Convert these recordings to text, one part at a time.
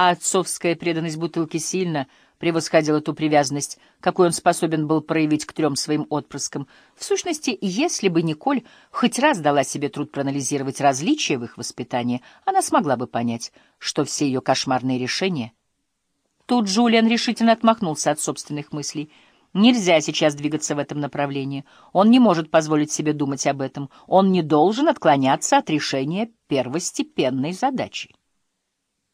а отцовская преданность бутылке сильно превосходила ту привязанность, какой он способен был проявить к трем своим отпрыскам. В сущности, если бы Николь хоть раз дала себе труд проанализировать различия в их воспитании, она смогла бы понять, что все ее кошмарные решения... Тут Джулиан решительно отмахнулся от собственных мыслей. Нельзя сейчас двигаться в этом направлении. Он не может позволить себе думать об этом. Он не должен отклоняться от решения первостепенной задачи.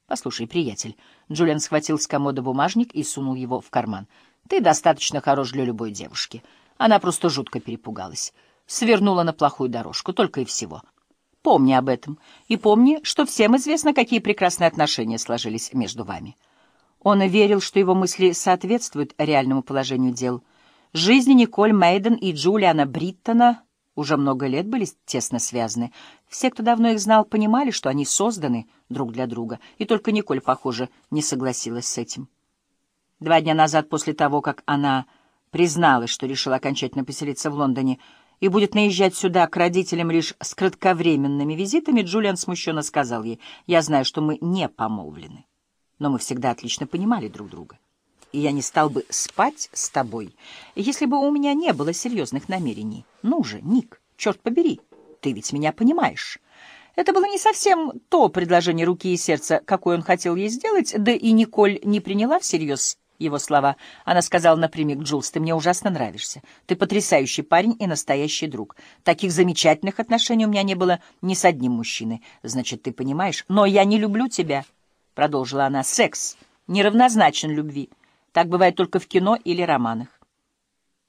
«Послушай, приятель», — Джулиан схватил с комода бумажник и сунул его в карман. «Ты достаточно хорош для любой девушки. Она просто жутко перепугалась. Свернула на плохую дорожку, только и всего. Помни об этом. И помни, что всем известно, какие прекрасные отношения сложились между вами». Он верил, что его мысли соответствуют реальному положению дел. Жизни Николь Мейден и Джулиана Бриттона уже много лет были тесно связаны. Все, кто давно их знал, понимали, что они созданы друг для друга, и только Николь, похоже, не согласилась с этим. Два дня назад, после того, как она призналась, что решила окончательно поселиться в Лондоне и будет наезжать сюда к родителям лишь с кратковременными визитами, Джулиан смущенно сказал ей, «Я знаю, что мы не помолвлены, но мы всегда отлично понимали друг друга и я не стал бы спать с тобой, если бы у меня не было серьезных намерений. Ну же, Ник, черт побери, ты ведь меня понимаешь. Это было не совсем то предложение руки и сердца, какое он хотел ей сделать, да и Николь не приняла всерьез его слова. Она сказала напрямик, «Джулс, ты мне ужасно нравишься. Ты потрясающий парень и настоящий друг. Таких замечательных отношений у меня не было ни с одним мужчиной. Значит, ты понимаешь? Но я не люблю тебя», — продолжила она. «Секс неравнозначен любви». Так бывает только в кино или романах.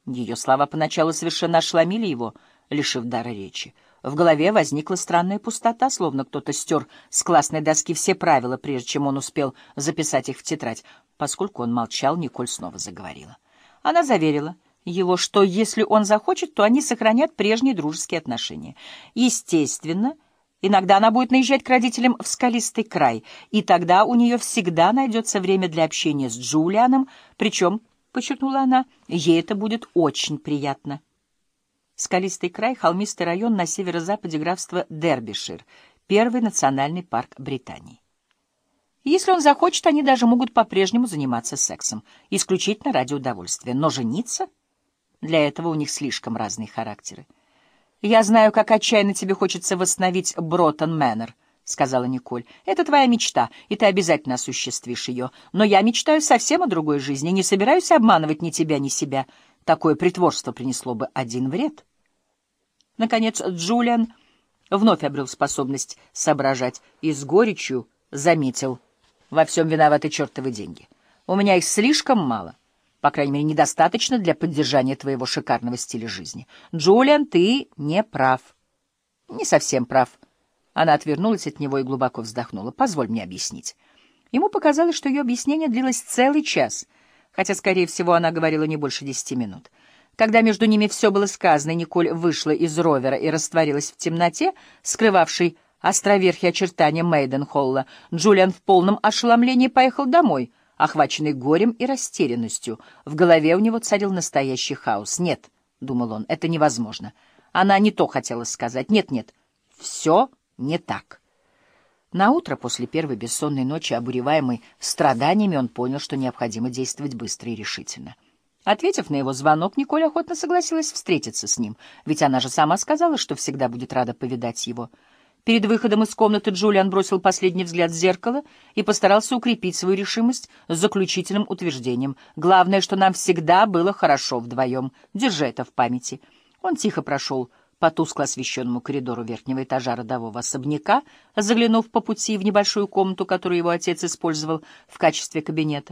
Ее слова поначалу совершенно ошеломили его, лишив дара речи. В голове возникла странная пустота, словно кто-то стер с классной доски все правила, прежде чем он успел записать их в тетрадь. Поскольку он молчал, Николь снова заговорила. Она заверила его, что если он захочет, то они сохранят прежние дружеские отношения. Естественно, Иногда она будет наезжать к родителям в скалистый край, и тогда у нее всегда найдется время для общения с Джулианом, причем, — подчеркнула она, — ей это будет очень приятно. Скалистый край — холмистый район на северо-западе графства Дербишир, первый национальный парк Британии. Если он захочет, они даже могут по-прежнему заниматься сексом, исключительно ради удовольствия. Но жениться? Для этого у них слишком разные характеры. «Я знаю, как отчаянно тебе хочется восстановить Броттон Мэннер», — сказала Николь. «Это твоя мечта, и ты обязательно осуществишь ее. Но я мечтаю совсем о другой жизни, не собираюсь обманывать ни тебя, ни себя. Такое притворство принесло бы один вред». Наконец Джулиан вновь обрел способность соображать и с горечью заметил. «Во всем виноваты чертовы деньги. У меня их слишком мало». По крайней мере, недостаточно для поддержания твоего шикарного стиля жизни. Джулиан, ты не прав. Не совсем прав. Она отвернулась от него и глубоко вздохнула. Позволь мне объяснить. Ему показалось, что ее объяснение длилось целый час, хотя, скорее всего, она говорила не больше десяти минут. Когда между ними все было сказано, Николь вышла из ровера и растворилась в темноте, скрывавшей островерхие очертания Мейденхолла, Джулиан в полном ошеломлении поехал домой — охваченный горем и растерянностью. В голове у него царил настоящий хаос. «Нет», — думал он, — «это невозможно. Она не то хотела сказать. Нет-нет, все не так». Наутро после первой бессонной ночи, обуреваемой страданиями, он понял, что необходимо действовать быстро и решительно. Ответив на его звонок, Николь охотно согласилась встретиться с ним, ведь она же сама сказала, что всегда будет рада повидать его. Перед выходом из комнаты Джулиан бросил последний взгляд в зеркало и постарался укрепить свою решимость с заключительным утверждением. «Главное, что нам всегда было хорошо вдвоем. Держи это в памяти». Он тихо прошел по тускло освещенному коридору верхнего этажа родового особняка, заглянув по пути в небольшую комнату, которую его отец использовал в качестве кабинета.